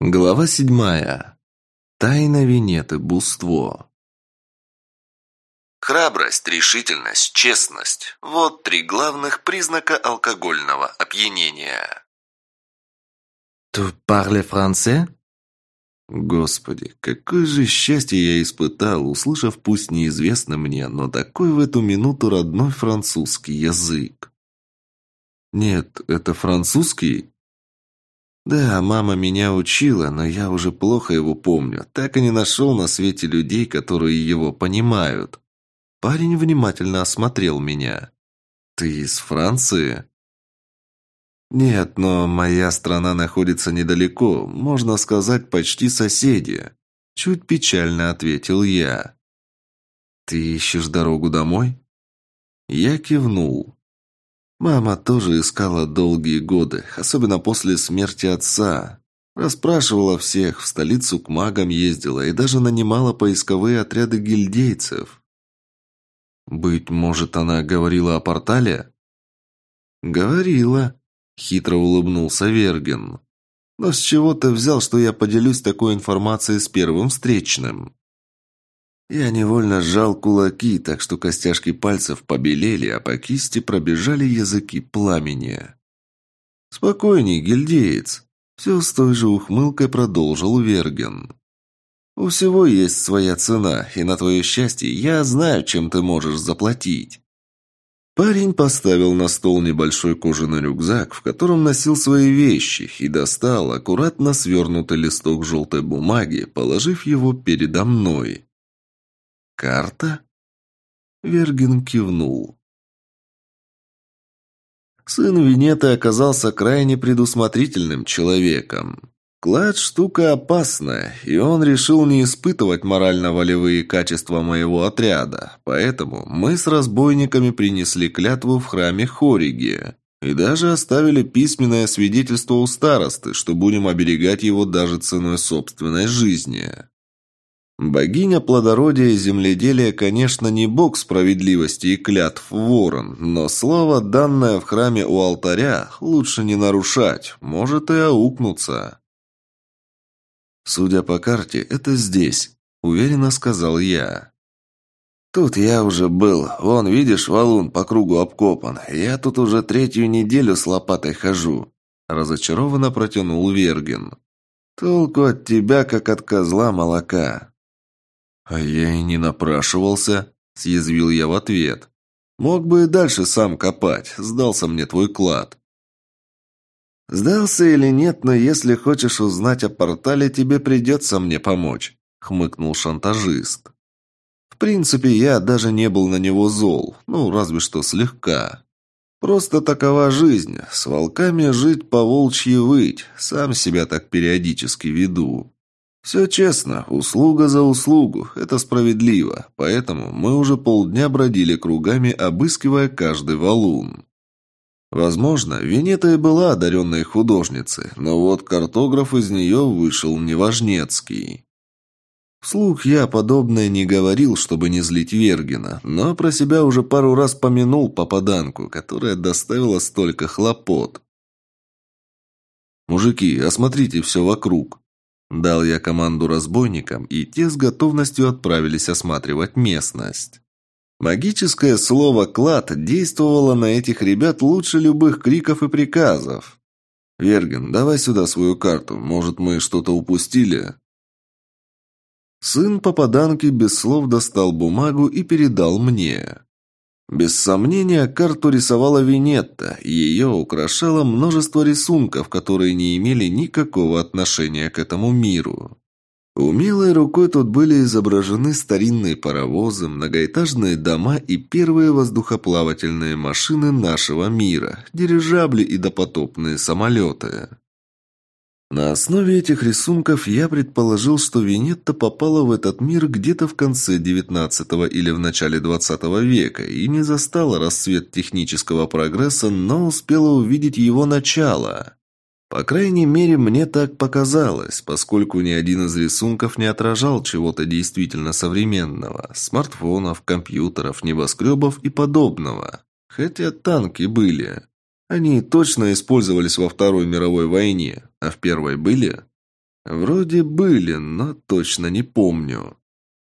Глава седьмая. Тайна Венеты. Буство. Храбрость, решительность, честность – вот три главных признака алкогольного опьянения. «Tu parles français?» Господи, какое же счастье я испытал, услышав пусть неизвестно мне, но такой в эту минуту родной французский язык. Нет, это французский? Да, мама меня учила, но я уже плохо его помню. Так и не нашел на свете людей, которые его понимают. Парень внимательно осмотрел меня. «Ты из Франции?» «Нет, но моя страна находится недалеко, можно сказать, почти соседи», – чуть печально ответил я. «Ты ищешь дорогу домой?» Я кивнул. Мама тоже искала долгие годы, особенно после смерти отца. Расспрашивала всех, в столицу к магам ездила и даже нанимала поисковые отряды гильдейцев. «Быть может, она говорила о портале?» «Говорила», — хитро улыбнулся Верген. «Но с чего ты взял, что я поделюсь такой информацией с первым встречным?» Я невольно сжал кулаки, так что костяшки пальцев побелели, а по кисти пробежали языки пламени. «Спокойней, гильдеец!» Все с той же ухмылкой продолжил Верген. «У всего есть своя цена, и на твое счастье я знаю, чем ты можешь заплатить». Парень поставил на стол небольшой кожаный рюкзак, в котором носил свои вещи, и достал аккуратно свернутый листок желтой бумаги, положив его передо мной. «Карта?» Вергин кивнул. Сын Винеты оказался крайне предусмотрительным человеком. Клад – штука опасная, и он решил не испытывать морально-волевые качества моего отряда, поэтому мы с разбойниками принесли клятву в храме Хориги и даже оставили письменное свидетельство у старосты, что будем оберегать его даже ценой собственной жизни. Богиня плодородия и земледелия, конечно, не бог справедливости и клятв ворон, но слово, данное в храме у алтаря, лучше не нарушать, может и аукнуться. «Судя по карте, это здесь», — уверенно сказал я. «Тут я уже был. Вон, видишь, валун по кругу обкопан. Я тут уже третью неделю с лопатой хожу», — разочарованно протянул Верген. «Толку от тебя, как от козла молока. «А я и не напрашивался», – съязвил я в ответ. «Мог бы и дальше сам копать, сдался мне твой клад». «Сдался или нет, но если хочешь узнать о портале, тебе придется мне помочь», – хмыкнул шантажист. «В принципе, я даже не был на него зол, ну, разве что слегка. Просто такова жизнь, с волками жить по волчьи выть, сам себя так периодически веду». «Все честно, услуга за услугу, это справедливо, поэтому мы уже полдня бродили кругами, обыскивая каждый валун». Возможно, Венета и была одаренной художницей, но вот картограф из нее вышел неважнецкий. Вслух я подобное не говорил, чтобы не злить Вергина, но про себя уже пару раз помянул попаданку, которая доставила столько хлопот. «Мужики, осмотрите все вокруг», Дал я команду разбойникам, и те с готовностью отправились осматривать местность. Магическое слово «клад» действовало на этих ребят лучше любых криков и приказов. «Верген, давай сюда свою карту. Может, мы что-то упустили?» Сын попаданки без слов достал бумагу и передал мне. Без сомнения, карту рисовала Винетта, и ее украшало множество рисунков, которые не имели никакого отношения к этому миру. Умелой рукой тут были изображены старинные паровозы, многоэтажные дома и первые воздухоплавательные машины нашего мира, дирижабли и допотопные самолеты. На основе этих рисунков я предположил, что Венетта попала в этот мир где-то в конце XIX или в начале XX века и не застала расцвет технического прогресса, но успела увидеть его начало. По крайней мере, мне так показалось, поскольку ни один из рисунков не отражал чего-то действительно современного – смартфонов, компьютеров, небоскребов и подобного. Хотя танки были. Они точно использовались во Второй мировой войне, а в Первой были? Вроде были, но точно не помню.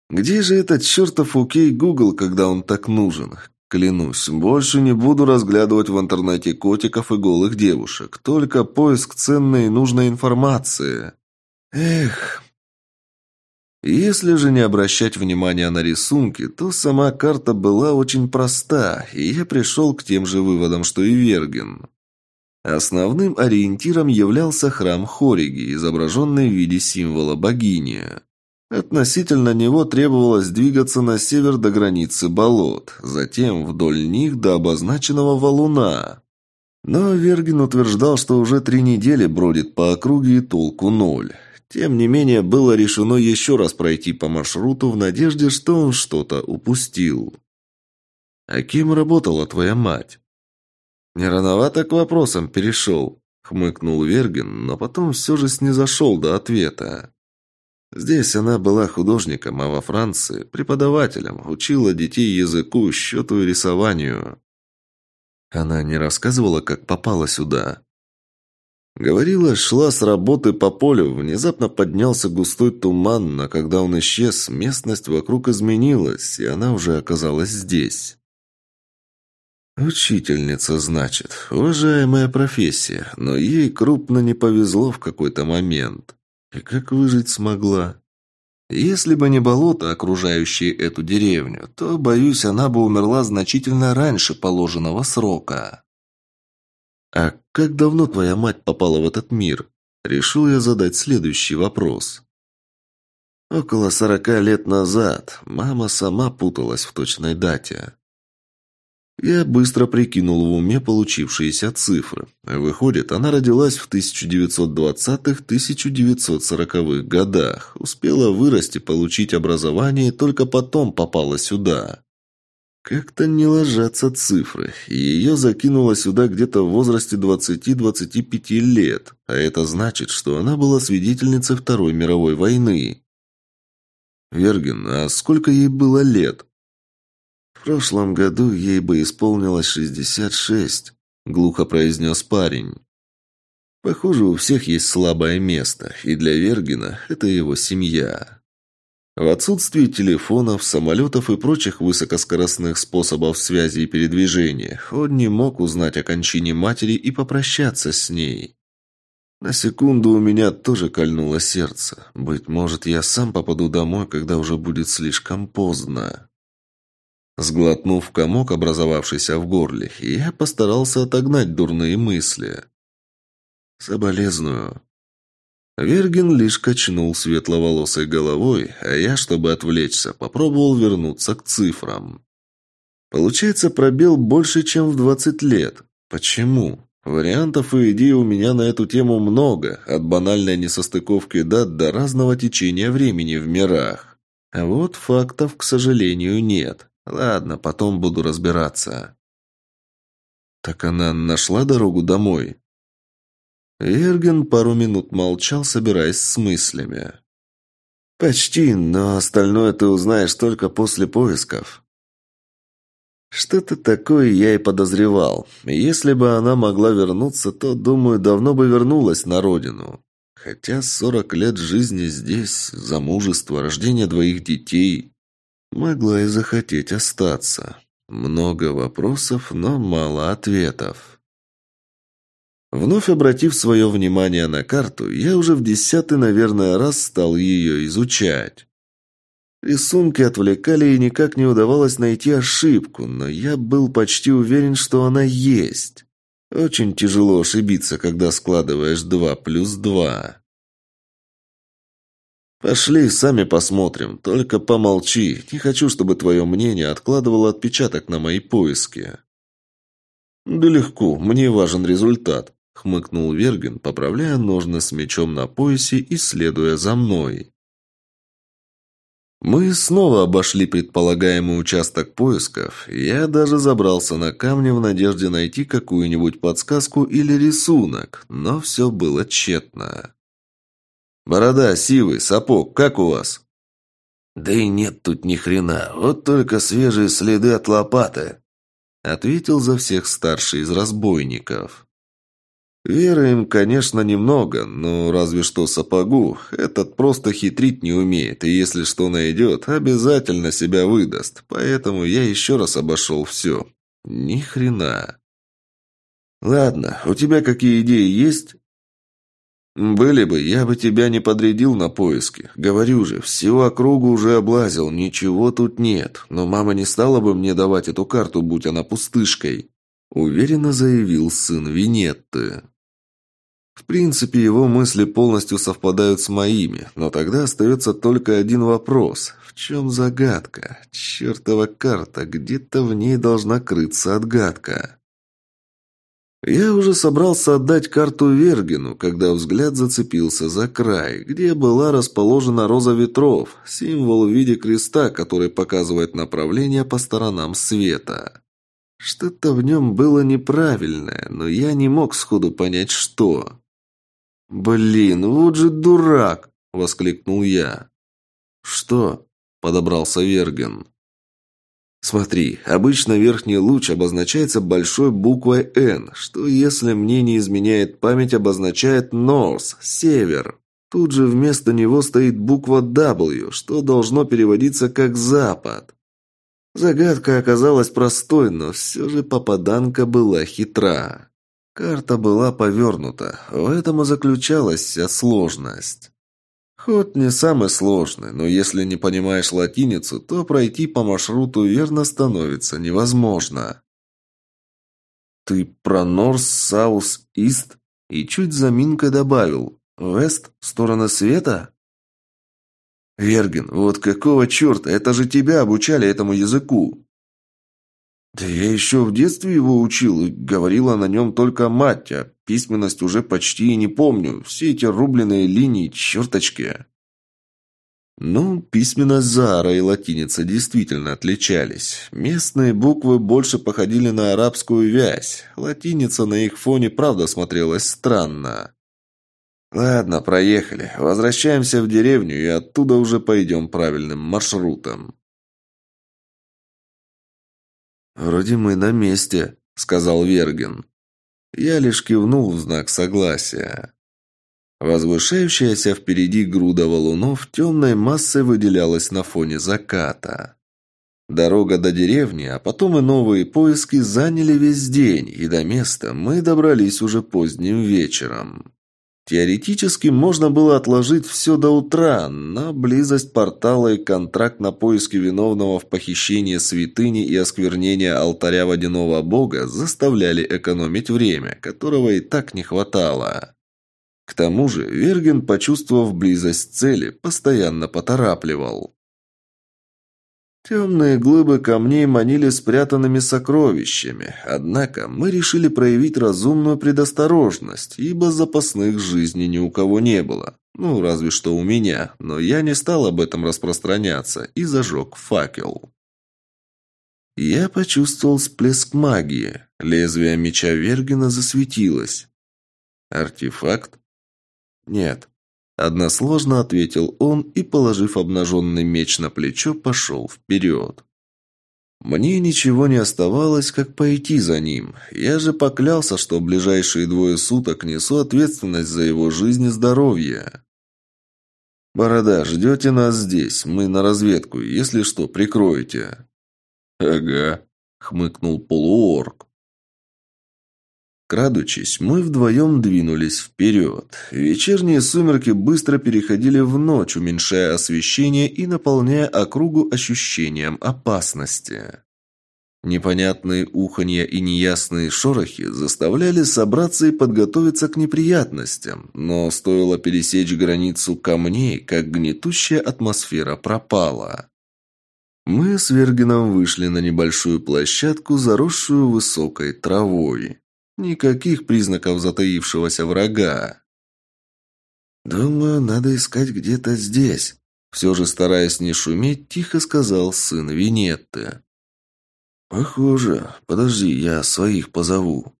Где же этот чертов окей Google, когда он так нужен? Клянусь, больше не буду разглядывать в интернете котиков и голых девушек. Только поиск ценной и нужной информации. Эх. Если же не обращать внимания на рисунки, то сама карта была очень проста, и я пришел к тем же выводам, что и Верген. Основным ориентиром являлся храм Хориги, изображенный в виде символа богини. Относительно него требовалось двигаться на север до границы болот, затем вдоль них до обозначенного валуна. Но Вергин утверждал, что уже три недели бродит по округе и толку ноль. Тем не менее, было решено еще раз пройти по маршруту в надежде, что он что-то упустил. «А кем работала твоя мать?» «Не рановато к вопросам перешел», — хмыкнул Вергин, но потом все же снизошел до ответа. Здесь она была художником, а во Франции – преподавателем, учила детей языку, счету и рисованию. Она не рассказывала, как попала сюда. Говорила, шла с работы по полю, внезапно поднялся густой туман, а когда он исчез, местность вокруг изменилась, и она уже оказалась здесь. Учительница, значит, уважаемая профессия, но ей крупно не повезло в какой-то момент. И как выжить смогла? Если бы не болото, окружающее эту деревню, то, боюсь, она бы умерла значительно раньше положенного срока. «А как давно твоя мать попала в этот мир?» Решил я задать следующий вопрос. Около сорока лет назад мама сама путалась в точной дате. Я быстро прикинул в уме получившиеся цифры. Выходит, она родилась в 1920-1940-х годах, успела вырасти, получить образование и только потом попала сюда. Как-то не ложатся цифры. Ее закинуло сюда где-то в возрасте 20-25 лет, а это значит, что она была свидетельницей Второй мировой войны. Верген, а сколько ей было лет? «В прошлом году ей бы исполнилось шестьдесят шесть», — глухо произнес парень. «Похоже, у всех есть слабое место, и для Вергина это его семья». В отсутствии телефонов, самолетов и прочих высокоскоростных способов связи и передвижения, он не мог узнать о кончине матери и попрощаться с ней. На секунду у меня тоже кольнуло сердце. Быть может, я сам попаду домой, когда уже будет слишком поздно. Сглотнув комок, образовавшийся в горле, я постарался отогнать дурные мысли. «Соболезную». Вергин лишь качнул светловолосой головой, а я, чтобы отвлечься, попробовал вернуться к цифрам. Получается пробел больше, чем в двадцать лет. Почему? Вариантов и идей у меня на эту тему много, от банальной несостыковки дат до разного течения времени в мирах. А вот фактов, к сожалению, нет. Ладно, потом буду разбираться. Так она нашла дорогу домой? Эрген пару минут молчал, собираясь с мыслями. «Почти, но остальное ты узнаешь только после поисков». Что-то такое я и подозревал. Если бы она могла вернуться, то, думаю, давно бы вернулась на родину. Хотя сорок лет жизни здесь, замужество, рождение двоих детей... Могла и захотеть остаться. Много вопросов, но мало ответов. Вновь обратив свое внимание на карту, я уже в десятый, наверное, раз стал ее изучать. Рисунки отвлекали и никак не удавалось найти ошибку, но я был почти уверен, что она есть. Очень тяжело ошибиться, когда складываешь два плюс два. «Пошли, сами посмотрим. Только помолчи. Не хочу, чтобы твое мнение откладывало отпечаток на мои поиски». «Да легко. Мне важен результат», — хмыкнул Верген, поправляя ножны с мечом на поясе и следуя за мной. Мы снова обошли предполагаемый участок поисков. Я даже забрался на камни в надежде найти какую-нибудь подсказку или рисунок, но все было тщетно. «Борода, сивый, сапог, как у вас?» «Да и нет тут ни хрена, вот только свежие следы от лопаты», — ответил за всех старший из разбойников. Веры им, конечно, немного, но разве что сапогу. Этот просто хитрить не умеет, и если что найдет, обязательно себя выдаст. Поэтому я еще раз обошел все. Ни хрена. Ладно, у тебя какие идеи есть? «Были бы, я бы тебя не подрядил на поиски. Говорю же, всю округу уже облазил, ничего тут нет. Но мама не стала бы мне давать эту карту, будь она пустышкой», — уверенно заявил сын Винетты. В принципе, его мысли полностью совпадают с моими, но тогда остается только один вопрос. В чем загадка? Чертова карта, где-то в ней должна крыться отгадка. Я уже собрался отдать карту Вергину, когда взгляд зацепился за край, где была расположена роза ветров, символ в виде креста, который показывает направление по сторонам света. Что-то в нем было неправильное, но я не мог сходу понять, что. «Блин, вот же дурак!» — воскликнул я. «Что?» — подобрался Верген. Смотри, обычно верхний луч обозначается большой буквой «Н», что, если мне не изменяет память, обозначает «North» – «Север». Тут же вместо него стоит буква W, что должно переводиться как «Запад». Загадка оказалась простой, но все же попаданка была хитра. Карта была повернута, в этом и заключалась вся сложность. Ход не самый сложный, но если не понимаешь латиницу, то пройти по маршруту верно становится невозможно. Ты про Норс, Саус, Ист и чуть заминкой добавил «Вест» в сторону света? Верген, вот какого черта, это же тебя обучали этому языку. Да я еще в детстве его учил и говорила на нем только мать, а письменность уже почти и не помню. Все эти рубленые линии, черточки. Ну, письменность Заара и латиница действительно отличались. Местные буквы больше походили на арабскую вязь. Латиница на их фоне правда смотрелась странно. Ладно, проехали. Возвращаемся в деревню и оттуда уже пойдем правильным маршрутом. «Вроде мы на месте», — сказал Верген. Я лишь кивнул в знак согласия. Возвышающаяся впереди груда валунов темной массой выделялась на фоне заката. Дорога до деревни, а потом и новые поиски заняли весь день, и до места мы добрались уже поздним вечером. Теоретически можно было отложить все до утра, но близость портала и контракт на поиски виновного в похищении святыни и осквернении алтаря водяного бога заставляли экономить время, которого и так не хватало. К тому же Верген, почувствовав близость цели, постоянно поторапливал. Темные глыбы камней манили спрятанными сокровищами, однако мы решили проявить разумную предосторожность, ибо запасных жизней ни у кого не было. Ну, разве что у меня, но я не стал об этом распространяться и зажег факел. Я почувствовал всплеск магии. Лезвие меча Вергена засветилось. Артефакт? Нет, Односложно ответил он и, положив обнаженный меч на плечо, пошел вперед. Мне ничего не оставалось, как пойти за ним. Я же поклялся, что ближайшие двое суток несу ответственность за его жизнь и здоровье. «Борода, ждете нас здесь. Мы на разведку. Если что, прикроете». «Ага», — хмыкнул полуорг. Крадучись, мы вдвоем двинулись вперед. Вечерние сумерки быстро переходили в ночь, уменьшая освещение и наполняя округу ощущением опасности. Непонятные уханья и неясные шорохи заставляли собраться и подготовиться к неприятностям, но стоило пересечь границу камней, как гнетущая атмосфера пропала. Мы с Вергином вышли на небольшую площадку, заросшую высокой травой. Никаких признаков затаившегося врага. «Думаю, надо искать где-то здесь», — все же стараясь не шуметь, тихо сказал сын Винетты. «Похоже. Подожди, я своих позову».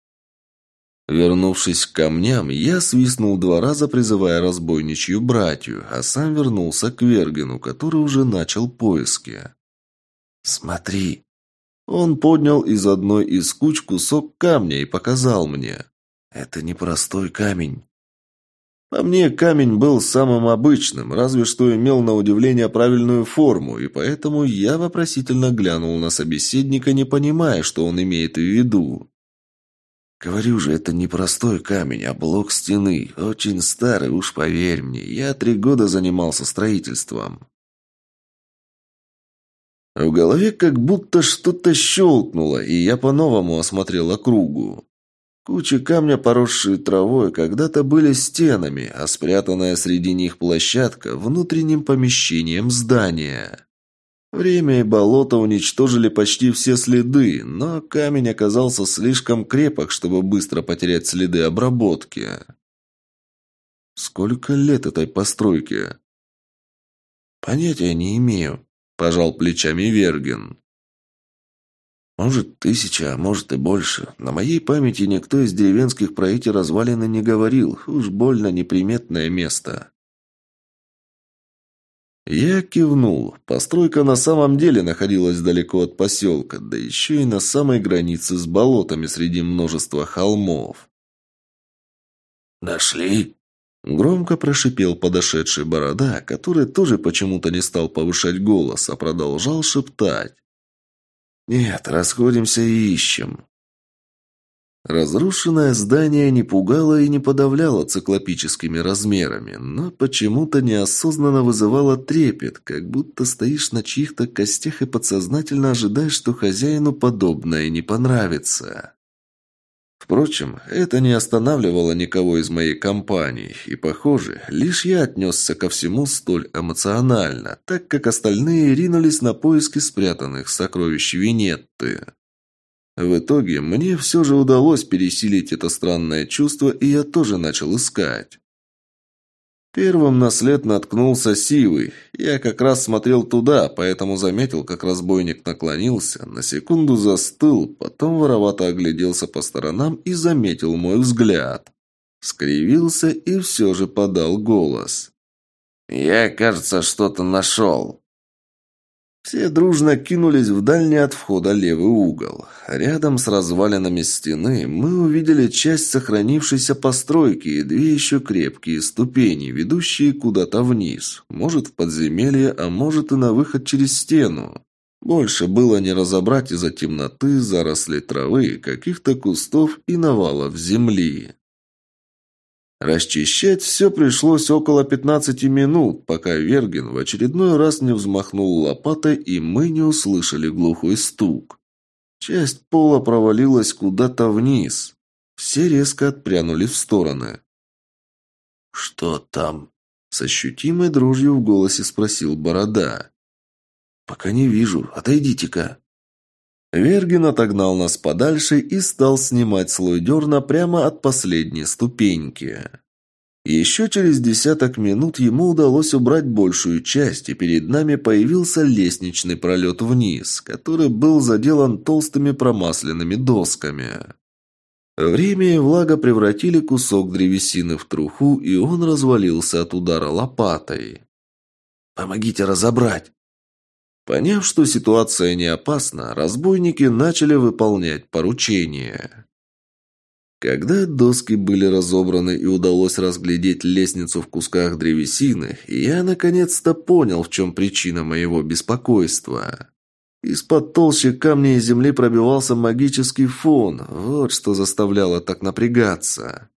Вернувшись к камням, я свистнул два раза, призывая разбойничью братью, а сам вернулся к Вергену, который уже начал поиски. «Смотри», он поднял из одной из куч кусок камня и показал мне. Это непростой камень. По мне, камень был самым обычным, разве что имел на удивление правильную форму, и поэтому я вопросительно глянул на собеседника, не понимая, что он имеет в виду. Говорю же, это не простой камень, а блок стены. Очень старый, уж поверь мне. Я три года занимался строительством. В голове как будто что-то щелкнуло, и я по-новому осмотрел округу. Кучи камня, поросшие травой, когда-то были стенами, а спрятанная среди них площадка – внутренним помещением здания. Время и болото уничтожили почти все следы, но камень оказался слишком крепок, чтобы быстро потерять следы обработки. Сколько лет этой постройке? Понятия не имею, пожал плечами Верген. Может, тысяча, а может и больше. На моей памяти никто из деревенских про эти развалины не говорил. Уж больно неприметное место. Я кивнул. Постройка на самом деле находилась далеко от поселка, да еще и на самой границе с болотами среди множества холмов. «Нашли?» Громко прошипел подошедший борода, который тоже почему-то не стал повышать голос, а продолжал шептать. «Нет, расходимся и ищем». Разрушенное здание не пугало и не подавляло циклопическими размерами, но почему-то неосознанно вызывало трепет, как будто стоишь на чьих-то костях и подсознательно ожидаешь, что хозяину подобное не понравится. Впрочем, это не останавливало никого из моей компании, и, похоже, лишь я отнесся ко всему столь эмоционально, так как остальные ринулись на поиски спрятанных сокровищ Винетты. В итоге мне все же удалось пересилить это странное чувство, и я тоже начал искать. Первым на след наткнулся Сивый. Я как раз смотрел туда, поэтому заметил, как разбойник наклонился, на секунду застыл, потом воровато огляделся по сторонам и заметил мой взгляд. Скривился и все же подал голос. «Я, кажется, что-то нашел». Все дружно кинулись в дальний от входа левый угол. Рядом с развалинами стены мы увидели часть сохранившейся постройки и две еще крепкие ступени, ведущие куда-то вниз. Может, в подземелье, а может и на выход через стену. Больше было не разобрать из-за темноты, заросли травы, каких-то кустов и навалов земли. Расчищать все пришлось около 15 минут, пока Верген в очередной раз не взмахнул лопатой, и мы не услышали глухой стук. Часть пола провалилась куда-то вниз. Все резко отпрянули в стороны. «Что там?» – с ощутимой дрожью в голосе спросил Борода. «Пока не вижу. Отойдите-ка». Верген отогнал нас подальше и стал снимать слой дерна прямо от последней ступеньки. Еще через десяток минут ему удалось убрать большую часть, и перед нами появился лестничный пролет вниз, который был заделан толстыми промасленными досками. Время и влага превратили кусок древесины в труху, и он развалился от удара лопатой. «Помогите разобрать!» Поняв, что ситуация не опасна, разбойники начали выполнять поручения. Когда доски были разобраны и удалось разглядеть лестницу в кусках древесины, я наконец-то понял, в чем причина моего беспокойства. Из-под толщи камня и земли пробивался магический фон, вот что заставляло так напрягаться.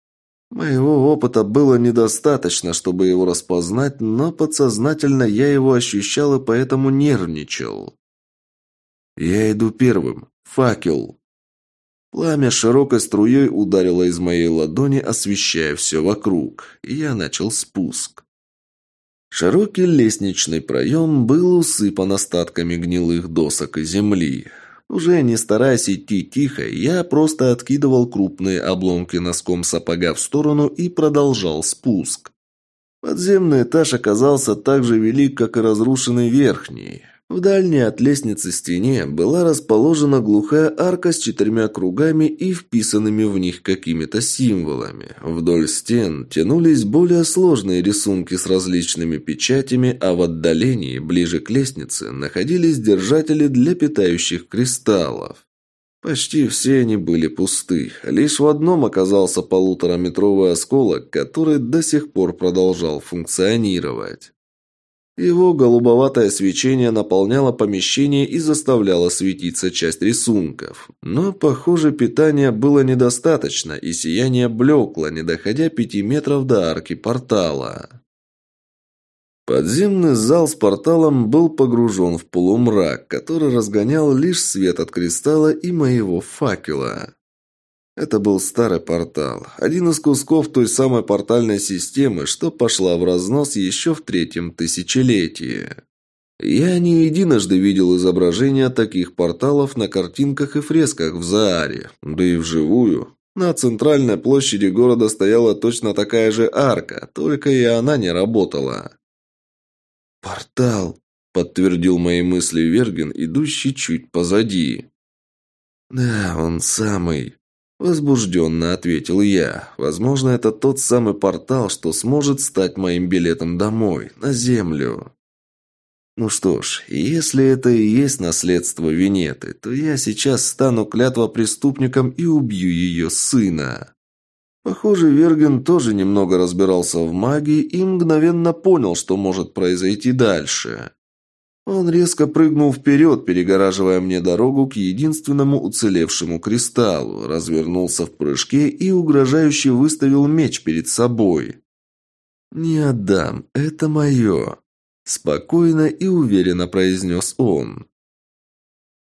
Моего опыта было недостаточно, чтобы его распознать, но подсознательно я его ощущал и поэтому нервничал. Я иду первым. Факел. Пламя широкой струей ударило из моей ладони, освещая все вокруг, и я начал спуск. Широкий лестничный проем был усыпан остатками гнилых досок и земли. Уже не стараясь идти тихо, я просто откидывал крупные обломки носком сапога в сторону и продолжал спуск. Подземный этаж оказался так же велик, как и разрушенный верхний. В дальней от лестницы стене была расположена глухая арка с четырьмя кругами и вписанными в них какими-то символами. Вдоль стен тянулись более сложные рисунки с различными печатями, а в отдалении, ближе к лестнице, находились держатели для питающих кристаллов. Почти все они были пусты. Лишь в одном оказался полутораметровый осколок, который до сих пор продолжал функционировать. Его голубоватое свечение наполняло помещение и заставляло светиться часть рисунков. Но, похоже, питания было недостаточно, и сияние блекло, не доходя пяти метров до арки портала. Подземный зал с порталом был погружен в полумрак, который разгонял лишь свет от кристалла и моего факела. Это был старый портал, один из кусков той самой портальной системы, что пошла в разнос еще в третьем тысячелетии. Я не единожды видел изображения таких порталов на картинках и фресках в Зааре, да и вживую. На центральной площади города стояла точно такая же арка, только и она не работала. «Портал», — подтвердил мои мысли Верген, идущий чуть позади. «Да, он самый», — возбужденно ответил я. «Возможно, это тот самый портал, что сможет стать моим билетом домой, на Землю». Ну что ж, если это и есть наследство Венеты, то я сейчас стану клятвопреступником и убью ее сына. Похоже, Верген тоже немного разбирался в магии и мгновенно понял, что может произойти дальше. Он резко прыгнул вперед, перегораживая мне дорогу к единственному уцелевшему кристаллу, развернулся в прыжке и угрожающе выставил меч перед собой. «Не отдам, это мое», – спокойно и уверенно произнес он.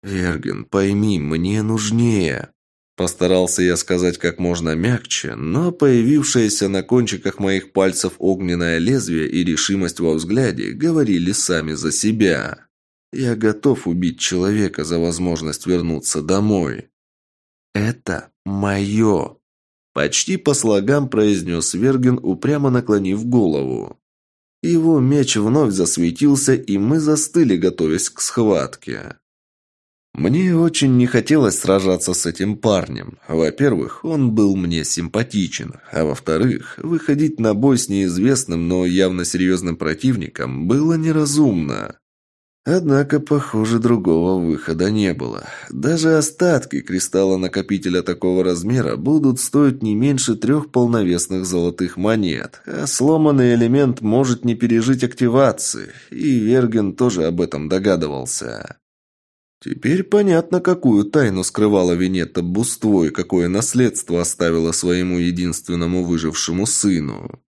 «Верген, пойми, мне нужнее». Постарался я сказать как можно мягче, но появившееся на кончиках моих пальцев огненное лезвие и решимость во взгляде говорили сами за себя. Я готов убить человека за возможность вернуться домой. Это мое. Почти по слогам произнес Верген, упрямо наклонив голову. Его меч вновь засветился, и мы застыли, готовясь к схватке. Мне очень не хотелось сражаться с этим парнем. Во-первых, он был мне симпатичен, а во-вторых, выходить на бой с неизвестным, но явно серьезным противником было неразумно. Однако, похоже, другого выхода не было. Даже остатки кристалла-накопителя такого размера будут стоить не меньше трех полновесных золотых монет, а сломанный элемент может не пережить активации, и Верген тоже об этом догадывался. Теперь понятно, какую тайну скрывала Венета Буство и какое наследство оставила своему единственному выжившему сыну.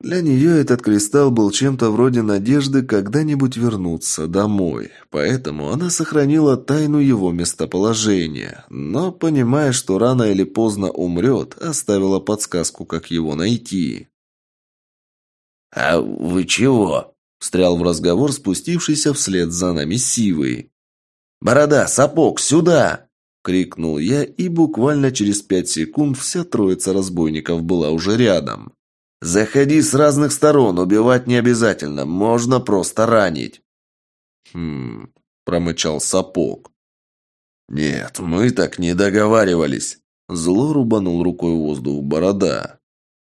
Для нее этот кристалл был чем-то вроде надежды когда-нибудь вернуться домой, поэтому она сохранила тайну его местоположения, но, понимая, что рано или поздно умрет, оставила подсказку, как его найти. «А вы чего?» – встрял в разговор спустившийся вслед за нами Сивый. «Борода, сапог, сюда!» – крикнул я, и буквально через пять секунд вся троица разбойников была уже рядом. «Заходи с разных сторон, убивать не обязательно, можно просто ранить». «Хм...» – промычал сапог. «Нет, мы так не договаривались», – зло рубанул рукой воздух борода.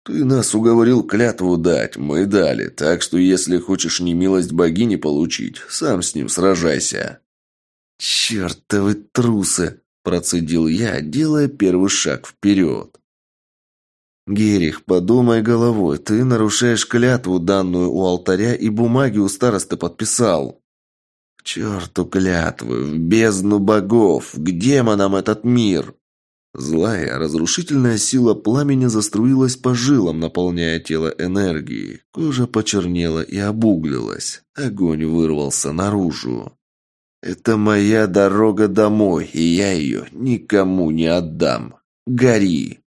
«Ты нас уговорил клятву дать, мы дали, так что если хочешь немилость богини получить, сам с ним сражайся». «Чертовы трусы!» – процедил я, делая первый шаг вперед. «Герих, подумай головой, ты нарушаешь клятву, данную у алтаря, и бумаги у старосты подписал». «К черту клятвы, в бездну богов, к демонам этот мир!» Злая, разрушительная сила пламени заструилась по жилам, наполняя тело энергией. Кожа почернела и обуглилась. Огонь вырвался наружу. Это моя дорога домой, и я ее никому не отдам. Гори!»